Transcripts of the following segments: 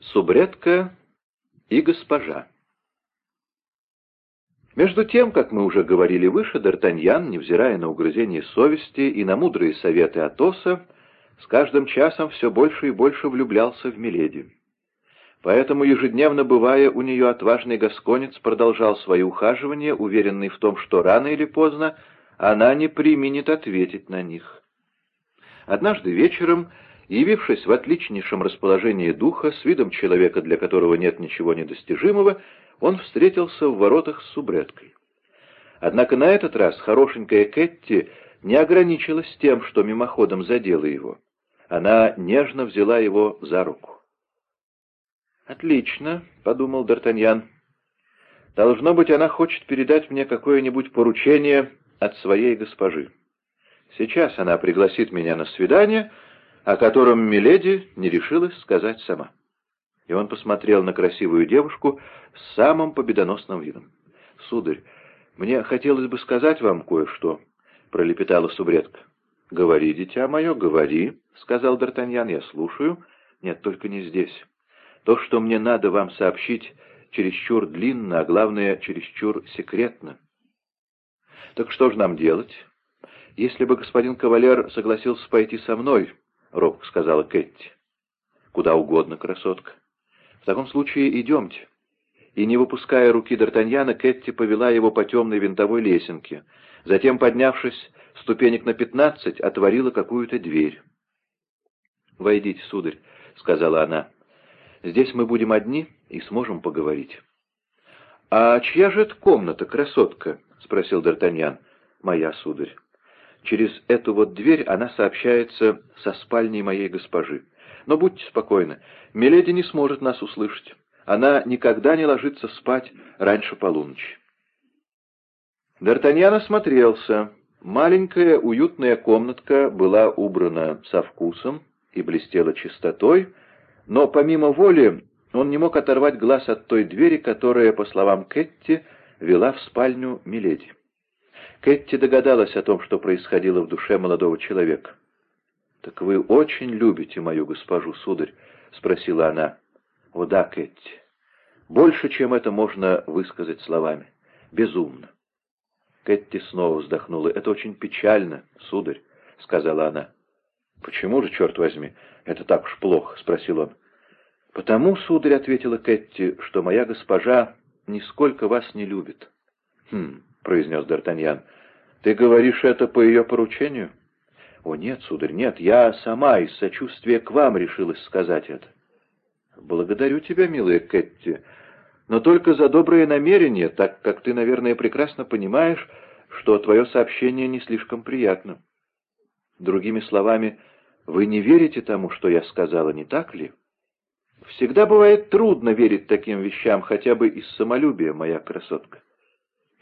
Субредка и госпожа. Между тем, как мы уже говорили выше, Д'Артаньян, невзирая на угрызение совести и на мудрые советы Атоса, с каждым часом все больше и больше влюблялся в Миледи. Поэтому, ежедневно бывая у нее, отважный гасконец продолжал свои ухаживания, уверенный в том, что рано или поздно она не применит ответить на них. Однажды вечером Явившись в отличнейшем расположении духа, с видом человека, для которого нет ничего недостижимого, он встретился в воротах с субредкой. Однако на этот раз хорошенькая Кэтти не ограничилась тем, что мимоходом задела его. Она нежно взяла его за руку. «Отлично», — подумал Д'Артаньян. «Должно быть, она хочет передать мне какое-нибудь поручение от своей госпожи. Сейчас она пригласит меня на свидание, — о котором Миледи не решилась сказать сама. И он посмотрел на красивую девушку с самым победоносным видом. «Сударь, мне хотелось бы сказать вам кое-что», — пролепетала субредка. «Говори, дитя мое, говори», — сказал Д'Артаньян, — «я слушаю». «Нет, только не здесь. То, что мне надо вам сообщить, чересчур длинно, а главное, чересчур секретно». «Так что же нам делать?» «Если бы господин кавалер согласился пойти со мной», — робко сказала Кэти. «Куда угодно, красотка. В таком случае идемте». И, не выпуская руки Д'Артаньяна, Кэти повела его по темной винтовой лесенке. Затем, поднявшись ступенек на пятнадцать, отворила какую-то дверь. «Войдите, сударь», — сказала она. «Здесь мы будем одни и сможем поговорить». «А чья же это комната, красотка?» — спросил Д'Артаньян. «Моя, сударь». Через эту вот дверь она сообщается со спальней моей госпожи. Но будьте спокойны, Миледи не сможет нас услышать. Она никогда не ложится спать раньше полуночи. Д'Артаньян осмотрелся. Маленькая уютная комнатка была убрана со вкусом и блестела чистотой, но помимо воли он не мог оторвать глаз от той двери, которая, по словам Кетти, вела в спальню Миледи. Кэти догадалась о том, что происходило в душе молодого человека. «Так вы очень любите мою госпожу, сударь?» — спросила она. «О да, Кэти. Больше, чем это можно высказать словами. Безумно». Кэти снова вздохнула. «Это очень печально, сударь», — сказала она. «Почему же, черт возьми, это так уж плохо?» — спросил он. «Потому, сударь, — ответила Кэти, — что моя госпожа нисколько вас не любит». «Хм, — произнес Д'Артаньян. «Ты говоришь это по ее поручению?» «О, нет, сударь, нет, я сама из сочувствия к вам решилась сказать это». «Благодарю тебя, милая Кэтти, но только за доброе намерение, так как ты, наверное, прекрасно понимаешь, что твое сообщение не слишком приятно. Другими словами, вы не верите тому, что я сказала, не так ли?» «Всегда бывает трудно верить таким вещам, хотя бы из самолюбия, моя красотка.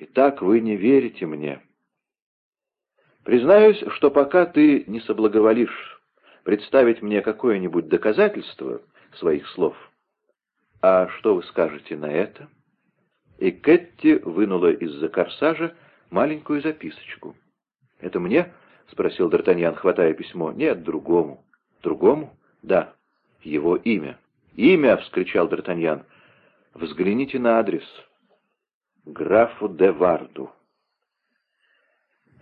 Итак, вы не верите мне. Признаюсь, что пока ты не соблаговолишь представить мне какое-нибудь доказательство своих слов. А что вы скажете на это? И Кэтти вынула из-за корсажа маленькую записочку. «Это мне?» — спросил Д'Артаньян, хватая письмо. «Нет, другому». «Другому?» «Да. Его имя». «Имя!» — вскричал Д'Артаньян. «Взгляните на адрес» графу де Варду.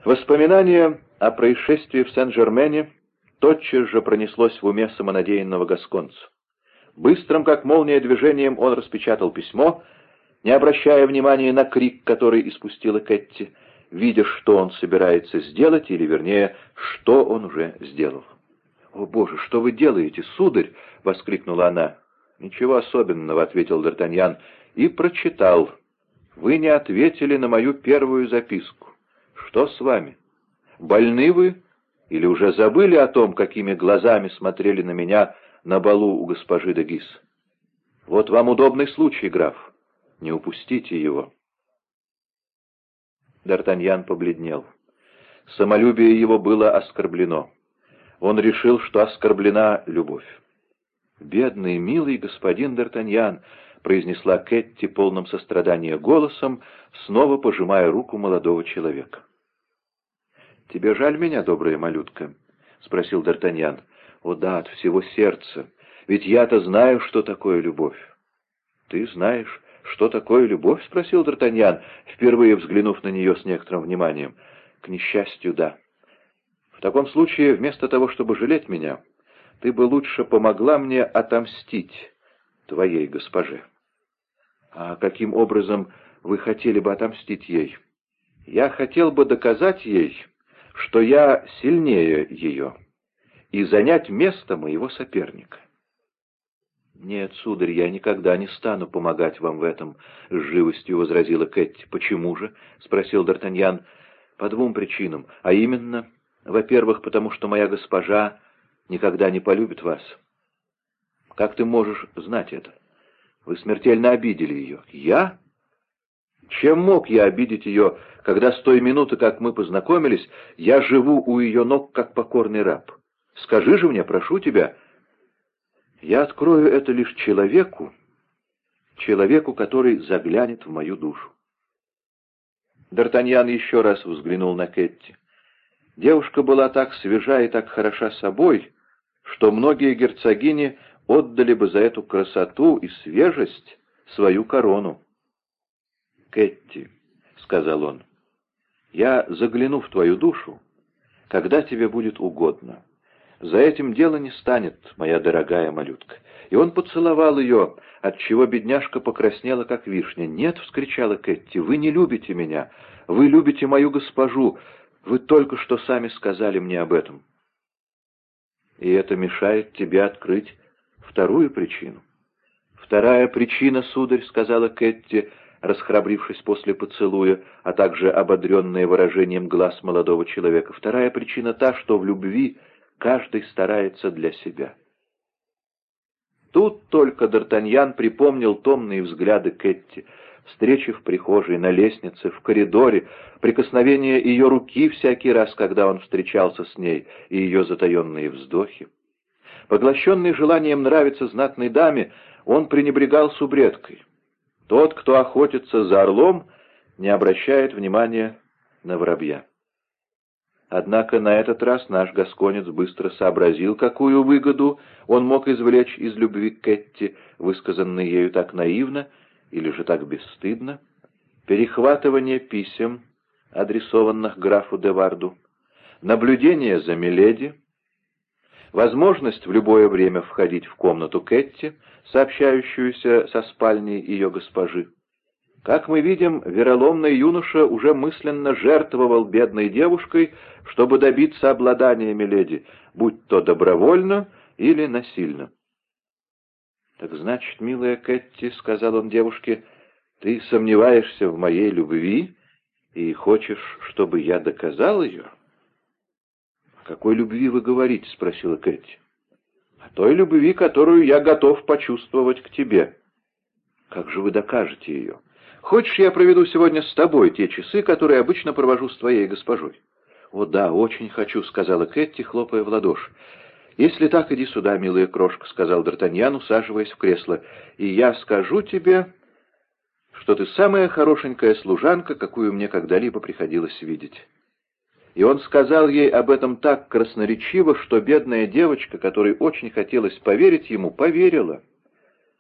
Воспоминание о происшествии в Сен-Жермене тотчас же пронеслось в уме самонадеянного гасконца. Быстрым, как молния, движением он распечатал письмо, не обращая внимания на крик, который испустила Кэтти, видя, что он собирается сделать, или, вернее, что он уже сделал. «О, Боже, что вы делаете, сударь!» — воскликнула она. «Ничего особенного», — ответил Д'Артаньян, и прочитал вы не ответили на мою первую записку. Что с вами? Больны вы? Или уже забыли о том, какими глазами смотрели на меня на балу у госпожи де Гис? Вот вам удобный случай, граф. Не упустите его. Д'Артаньян побледнел. Самолюбие его было оскорблено. Он решил, что оскорблена любовь. «Бедный, милый господин Д'Артаньян!» Произнесла Кэтти полным сострадания голосом, снова пожимая руку молодого человека. «Тебе жаль меня, добрая малютка?» — спросил Д'Артаньян. «О да, от всего сердца. Ведь я-то знаю, что такое любовь». «Ты знаешь, что такое любовь?» — спросил Д'Артаньян, впервые взглянув на нее с некоторым вниманием. «К несчастью, да. В таком случае, вместо того, чтобы жалеть меня, ты бы лучше помогла мне отомстить твоей госпоже». «А каким образом вы хотели бы отомстить ей?» «Я хотел бы доказать ей, что я сильнее ее, и занять место моего соперника». «Нет, сударь, я никогда не стану помогать вам в этом», — с живостью возразила Кэти. «Почему же?» — спросил Д'Артаньян. «По двум причинам. А именно, во-первых, потому что моя госпожа никогда не полюбит вас. Как ты можешь знать это? Вы смертельно обидели ее. Я? Чем мог я обидеть ее, когда с той минуты, как мы познакомились, я живу у ее ног, как покорный раб? Скажи же мне, прошу тебя...» Я открою это лишь человеку, человеку, который заглянет в мою душу. Д'Артаньян еще раз взглянул на Кетти. Девушка была так свежа и так хороша собой, что многие герцогини отдали бы за эту красоту и свежесть свою корону. «Кетти», — сказал он, — «я загляну в твою душу, когда тебе будет угодно». За этим дело не станет, моя дорогая малютка. И он поцеловал ее, отчего бедняжка покраснела, как вишня. «Нет!» — вскричала Кэти. «Вы не любите меня! Вы любите мою госпожу! Вы только что сами сказали мне об этом!» «И это мешает тебе открыть вторую причину?» «Вторая причина, сударь», — сказала Кэти, расхрабрившись после поцелуя, а также ободренная выражением глаз молодого человека. «Вторая причина та, что в любви...» Каждый старается для себя. Тут только Д'Артаньян припомнил томные взгляды Кэтти, встречи в прихожей, на лестнице, в коридоре, прикосновение ее руки всякий раз, когда он встречался с ней, и ее затаенные вздохи. Поглощенный желанием нравиться знатной даме, он пренебрегал субредкой. Тот, кто охотится за орлом, не обращает внимания на воробья. Однако на этот раз наш гасконец быстро сообразил, какую выгоду он мог извлечь из любви к Кэтти, высказанной ею так наивно или же так бесстыдно. Перехватывание писем, адресованных графу Деварду, наблюдение за Миледи, возможность в любое время входить в комнату Кэтти, сообщающуюся со спальней ее госпожи, как мы видим, вероломный юноша уже мысленно жертвовал бедной девушкой, чтобы добиться обладания Миледи, будь то добровольно или насильно. «Так значит, милая Кэти, — сказал он девушке, — ты сомневаешься в моей любви и хочешь, чтобы я доказал ее?» «О какой любви вы говорите?» — спросила Кэти. «О той любви, которую я готов почувствовать к тебе». «Как же вы докажете ее?» Хочешь, я проведу сегодня с тобой те часы, которые обычно провожу с твоей госпожой?» «О да, очень хочу», — сказала Кэти, хлопая в ладоши. «Если так, иди сюда, милая крошка», — сказал Д'Артаньян, усаживаясь в кресло. «И я скажу тебе, что ты самая хорошенькая служанка, какую мне когда-либо приходилось видеть». И он сказал ей об этом так красноречиво, что бедная девочка, которой очень хотелось поверить ему, поверила.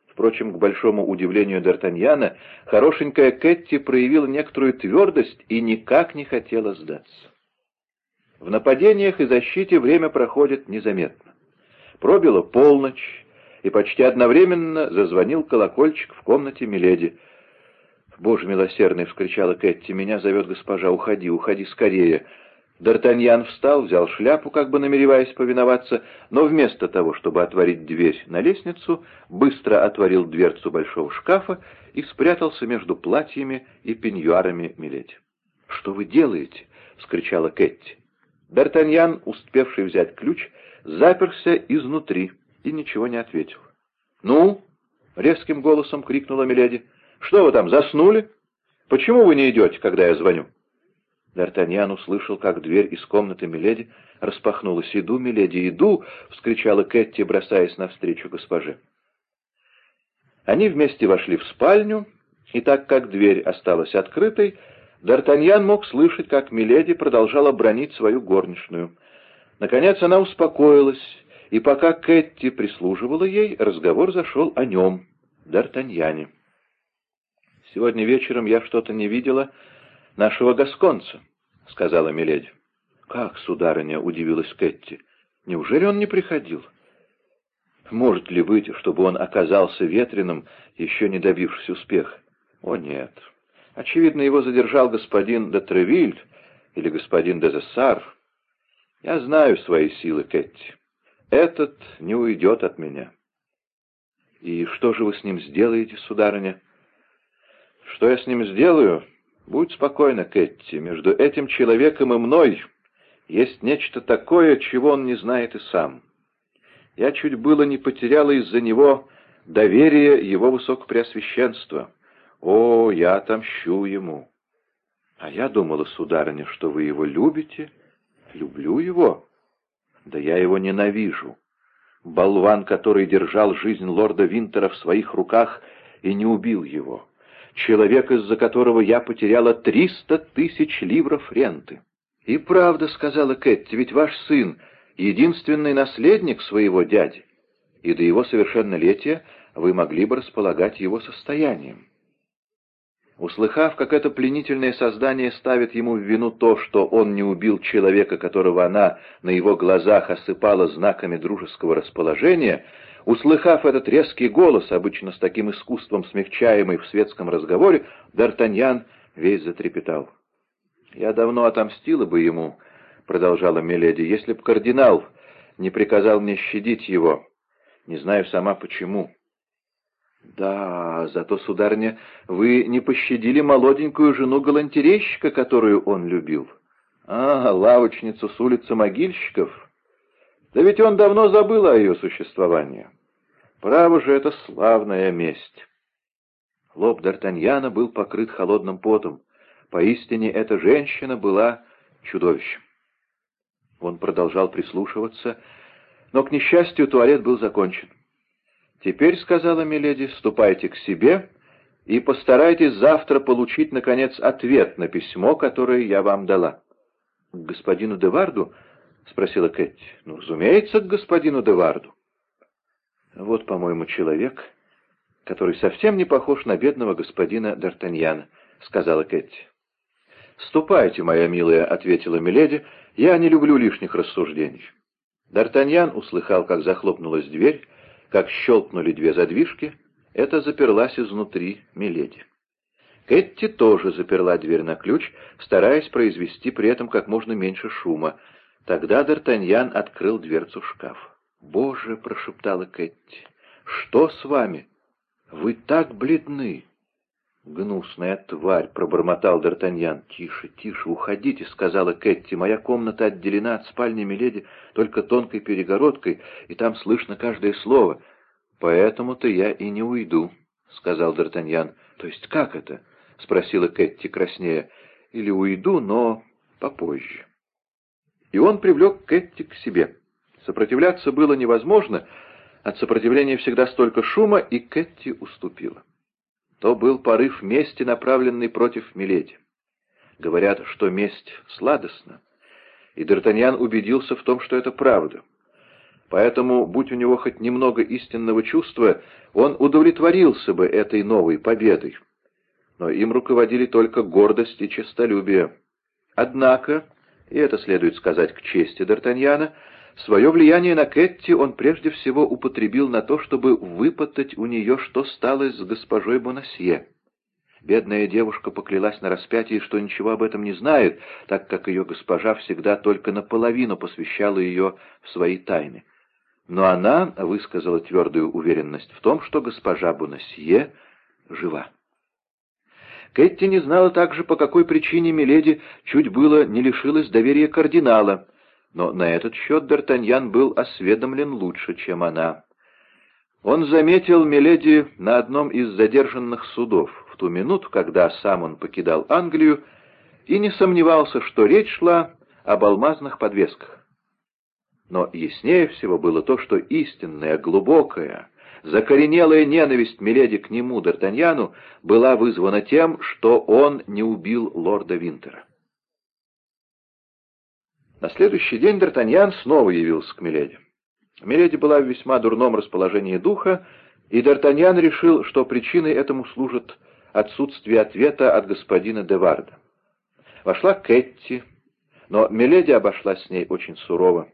Впрочем, к большому удивлению Д'Артаньяна, хорошенькая Кэтти проявила некоторую твердость и никак не хотела сдаться. В нападениях и защите время проходит незаметно. Пробила полночь, и почти одновременно зазвонил колокольчик в комнате Миледи. «Боже милосердный!» — вскричала Кэтти. «Меня зовет госпожа. Уходи, уходи скорее!» Д'Артаньян встал, взял шляпу, как бы намереваясь повиноваться, но вместо того, чтобы отворить дверь на лестницу, быстро отворил дверцу большого шкафа и спрятался между платьями и пеньюарами Миледи. «Что вы делаете?» — вскричала Кэтти. Д'Артаньян, успевший взять ключ, заперся изнутри и ничего не ответил. «Ну?» — резким голосом крикнула Миледи. «Что вы там, заснули? Почему вы не идете, когда я звоню?» Д'Артаньян услышал, как дверь из комнаты Миледи распахнулась. «Иду, Миледи, иду!» — вскричала Кэтти, бросаясь навстречу госпоже. Они вместе вошли в спальню, и так как дверь осталась открытой, Д'Артаньян мог слышать, как Миледи продолжала бронить свою горничную. Наконец она успокоилась и пока Кэти прислуживала ей, разговор зашел о нем, Д'Артаньяне. «Сегодня вечером я что-то не видела нашего гасконца», — сказала Миледи. «Как, сударыня?» — удивилась Кэти. «Неужели он не приходил?» «Может ли быть, чтобы он оказался ветреным, еще не добившись успеха?» «О, нет. Очевидно, его задержал господин де Тревиль или господин де Зессар. Я знаю свои силы, Кэти. Этот не уйдет от меня». «И что же вы с ним сделаете, сударыня?» «Что я с ним сделаю? Будь спокойна, Кэти. Между этим человеком и мной есть нечто такое, чего он не знает и сам. Я чуть было не потеряла из-за него доверие его высокопреосвященства. О, я отомщу ему. А я думала, сударыня, что вы его любите. Люблю его. Да я его ненавижу. Болван, который держал жизнь лорда Винтера в своих руках и не убил его. Человек, из-за которого я потеряла триста тысяч ливров ренты. «И правда», — сказала Кэти, — «ведь ваш сын — единственный наследник своего дяди, и до его совершеннолетия вы могли бы располагать его состоянием». Услыхав, как это пленительное создание ставит ему в вину то, что он не убил человека, которого она на его глазах осыпала знаками дружеского расположения, услыхав этот резкий голос, обычно с таким искусством смягчаемый в светском разговоре, Д'Артаньян весь затрепетал. «Я давно отомстила бы ему», — продолжала Миледи, — «если б кардинал не приказал мне щадить его. Не знаю сама почему». «Да, зато, сударыня, вы не пощадили молоденькую жену галантерейщика, которую он любил. А, лавочницу с улицы могильщиков. Да ведь он давно забыл о ее существовании. Право же, это славная месть». Лоб Д'Артаньяна был покрыт холодным потом. Поистине, эта женщина была чудовищем. Он продолжал прислушиваться, но, к несчастью, туалет был закончен. «Теперь, — сказала Миледи, — ступайте к себе и постарайтесь завтра получить, наконец, ответ на письмо, которое я вам дала». «К господину Деварду?» — спросила Кэти. «Ну, разумеется, к господину Деварду». «Вот, по-моему, человек, который совсем не похож на бедного господина Д'Артаньяна», — сказала Кэти. «Ступайте, моя милая», — ответила Миледи, — «я не люблю лишних рассуждений». Д'Артаньян услыхал, как захлопнулась дверь, как щелкнули две задвижки, это заперлась изнутри Миледи. Кэтти тоже заперла дверь на ключ, стараясь произвести при этом как можно меньше шума. Тогда Д'Артаньян открыл дверцу шкафа. «Боже!» — прошептала Кэтти. «Что с вами? Вы так бледны!» «Гнусная тварь!» — пробормотал Д'Артаньян. «Тише, тише, уходите!» — сказала Кэтти. «Моя комната отделена от спальни Миледи только тонкой перегородкой, и там слышно каждое слово. Поэтому-то я и не уйду», — сказал Д'Артаньян. «То есть как это?» — спросила Кэтти краснея. «Или уйду, но попозже». И он привлек Кэтти к себе. Сопротивляться было невозможно, от сопротивления всегда столько шума, и Кэтти уступила. То был порыв мести, направленный против Миледи. Говорят, что месть сладостна, и Д'Артаньян убедился в том, что это правда. Поэтому, будь у него хоть немного истинного чувства, он удовлетворился бы этой новой победой. Но им руководили только гордость и честолюбие. Однако, и это следует сказать к чести Д'Артаньяна, Свое влияние на Кэтти он прежде всего употребил на то, чтобы выпытать у нее, что стало с госпожой Бонасье. Бедная девушка поклялась на распятии, что ничего об этом не знает, так как ее госпожа всегда только наполовину посвящала ее в свои тайны. Но она высказала твердую уверенность в том, что госпожа Бонасье жива. Кэтти не знала также, по какой причине Миледи чуть было не лишилась доверия кардинала — но на этот счет Д'Артаньян был осведомлен лучше, чем она. Он заметил Миледи на одном из задержанных судов в ту минуту, когда сам он покидал Англию, и не сомневался, что речь шла об алмазных подвесках. Но яснее всего было то, что истинная, глубокая, закоренелая ненависть Миледи к нему, Д'Артаньяну, была вызвана тем, что он не убил лорда Винтера. На следующий день Д'Артаньян снова явился к Миледи. Миледи была в весьма дурном расположении духа, и Д'Артаньян решил, что причиной этому служит отсутствие ответа от господина Деварда. Вошла Кэтти, но Миледи обошлась с ней очень сурово.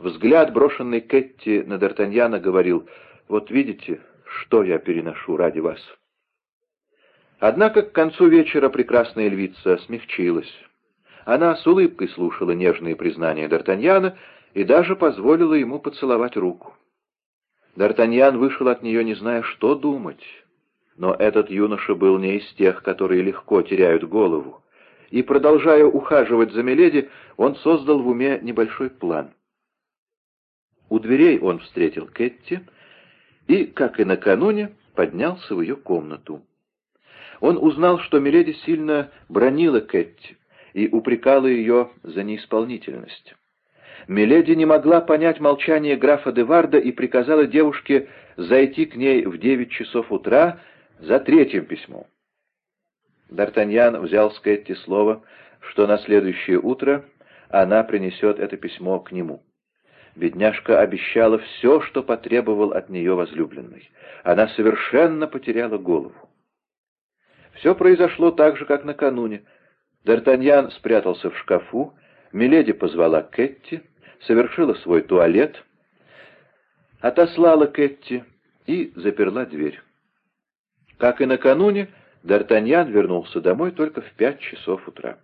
Взгляд, брошенный Кэтти на Д'Артаньяна, говорил, «Вот видите, что я переношу ради вас». Однако к концу вечера прекрасная львица смягчилась. Она с улыбкой слушала нежные признания Д'Артаньяна и даже позволила ему поцеловать руку. Д'Артаньян вышел от нее, не зная, что думать. Но этот юноша был не из тех, которые легко теряют голову. И, продолжая ухаживать за Меледи, он создал в уме небольшой план. У дверей он встретил Кэтти и, как и накануне, поднялся в ее комнату. Он узнал, что Миледи сильно бронила Кэтти и упрекала ее за неисполнительность. Миледи не могла понять молчание графа Деварда и приказала девушке зайти к ней в девять часов утра за третьим письмом. Д'Артаньян взял с Кэтти слово, что на следующее утро она принесет это письмо к нему. Бедняжка обещала все, что потребовал от нее возлюбленный. Она совершенно потеряла голову. Все произошло так же, как накануне. Д'Артаньян спрятался в шкафу, Миледи позвала Кэтти, совершила свой туалет, отослала Кэтти и заперла дверь. Как и накануне, Д'Артаньян вернулся домой только в пять часов утра.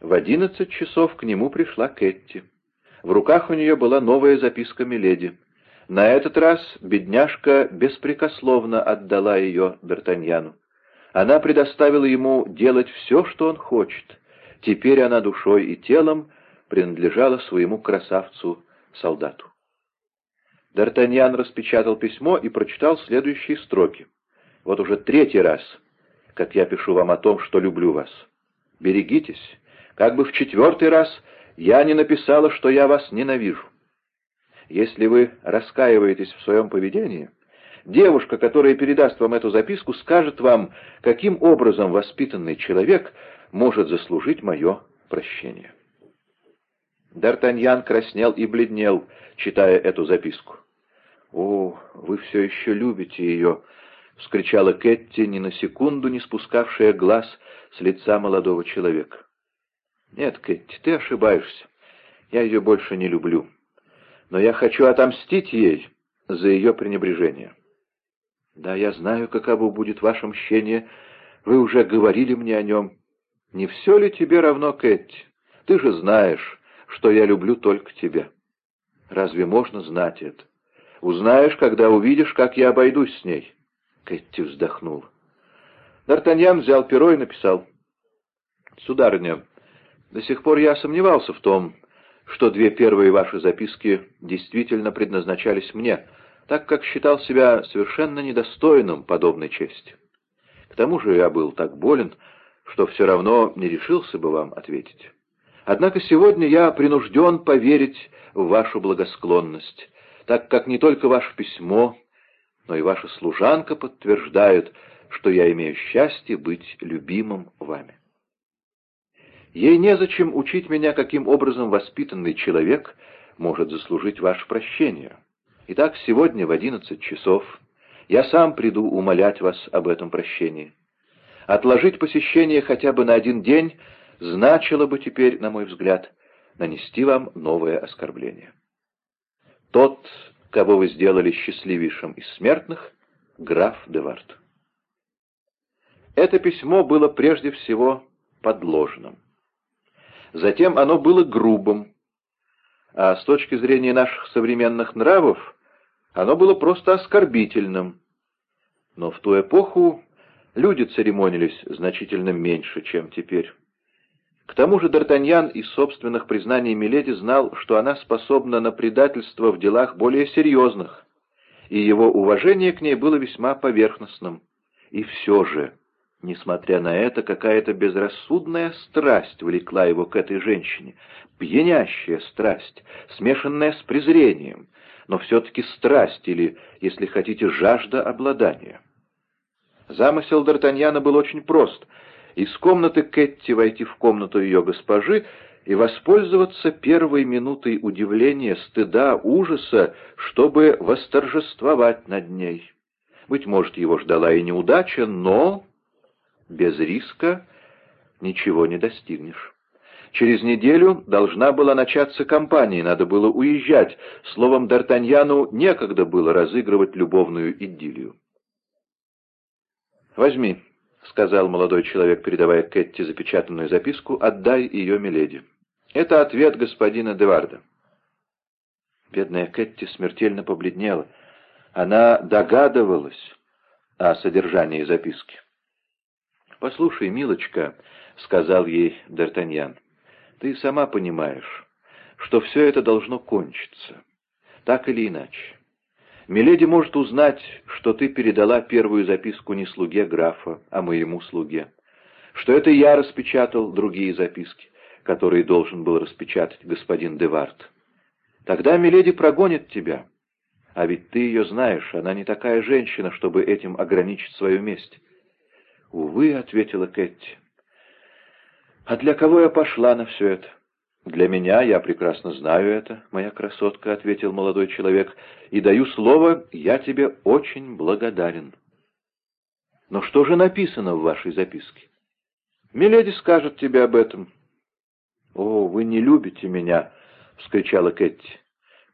В одиннадцать часов к нему пришла Кэтти. В руках у нее была новая записка Миледи. На этот раз бедняжка беспрекословно отдала ее Д'Артаньяну. Она предоставила ему делать все, что он хочет. Теперь она душой и телом принадлежала своему красавцу-солдату. Д'Артаньян распечатал письмо и прочитал следующие строки. «Вот уже третий раз, как я пишу вам о том, что люблю вас. Берегитесь, как бы в четвертый раз я не написала, что я вас ненавижу. Если вы раскаиваетесь в своем поведении, девушка, которая передаст вам эту записку, скажет вам, каким образом воспитанный человек может заслужить мое прощение. Д'Артаньян краснел и бледнел, читая эту записку. «О, вы все еще любите ее!» — вскричала Кэтти, ни на секунду не спускавшая глаз с лица молодого человека. «Нет, Кэти, ты ошибаешься. Я ее больше не люблю. Но я хочу отомстить ей за ее пренебрежение». «Да, я знаю, каково будет ваше мщение. Вы уже говорили мне о нем. Не все ли тебе равно, Кэти? Ты же знаешь, что я люблю только тебя. Разве можно знать это? Узнаешь, когда увидишь, как я обойдусь с ней». Кэти вздохнул. Д'Артаньян взял перо и написал. «Сударыня, до сих пор я сомневался в том, что две первые ваши записки действительно предназначались мне, так как считал себя совершенно недостойным подобной чести. К тому же я был так болен, что все равно не решился бы вам ответить. Однако сегодня я принужден поверить в вашу благосклонность, так как не только ваше письмо, но и ваша служанка подтверждают, что я имею счастье быть любимым вами. Ей незачем учить меня, каким образом воспитанный человек может заслужить ваше прощение. Итак, сегодня в одиннадцать часов я сам приду умолять вас об этом прощении. Отложить посещение хотя бы на один день значило бы теперь, на мой взгляд, нанести вам новое оскорбление. Тот, кого вы сделали счастливейшим из смертных, граф Девард. Это письмо было прежде всего подложным. Затем оно было грубым, а с точки зрения наших современных нравов оно было просто оскорбительным. Но в ту эпоху люди церемонились значительно меньше, чем теперь. К тому же Д'Артаньян из собственных признаний Миледи знал, что она способна на предательство в делах более серьезных, и его уважение к ней было весьма поверхностным. И все же... Несмотря на это, какая-то безрассудная страсть влекла его к этой женщине, пьянящая страсть, смешанная с презрением, но все-таки страсть или, если хотите, жажда обладания. Замысел Д'Артаньяна был очень прост — из комнаты Кэтти войти в комнату ее госпожи и воспользоваться первой минутой удивления, стыда, ужаса, чтобы восторжествовать над ней. Быть может, его ждала и неудача, но без риска ничего не достигнешь. Через неделю должна была начаться кампания, надо было уезжать. Словом, Д'Артаньяну некогда было разыгрывать любовную идиллию. «Возьми», — сказал молодой человек, передавая Кэтти запечатанную записку, — «отдай ее Миледи». «Это ответ господина Деварда». Бедная Кэтти смертельно побледнела. Она догадывалась о содержании записки. «Послушай, милочка», — сказал ей Д'Артаньян, — «ты сама понимаешь, что все это должно кончиться, так или иначе. Миледи может узнать, что ты передала первую записку не слуге графа, а моему слуге, что это я распечатал другие записки, которые должен был распечатать господин Девард. Тогда Миледи прогонит тебя. А ведь ты ее знаешь, она не такая женщина, чтобы этим ограничить свою месть. «Увы», — ответила Кэти. «А для кого я пошла на все это?» «Для меня, я прекрасно знаю это, моя красотка», — ответил молодой человек, — «и даю слово, я тебе очень благодарен». «Но что же написано в вашей записке?» «Миледи скажет тебе об этом». «О, вы не любите меня!» — вскричала Кэти.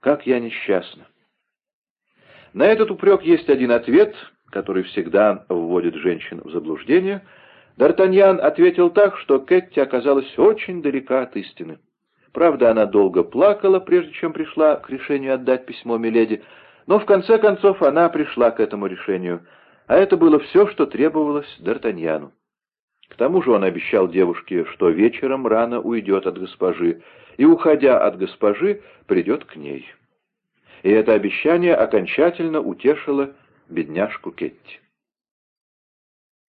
«Как я несчастна!» На этот упрек есть один ответ, который всегда вводит женщин в заблуждение. Д'Артаньян ответил так, что Кэти оказалась очень далека от истины. Правда, она долго плакала, прежде чем пришла к решению отдать письмо Миледи, но в конце концов она пришла к этому решению, а это было все, что требовалось Д'Артаньяну. К тому же он обещал девушке, что вечером рано уйдет от госпожи, и, уходя от госпожи, придет к ней. И это обещание окончательно утешило бедняжку Кетти.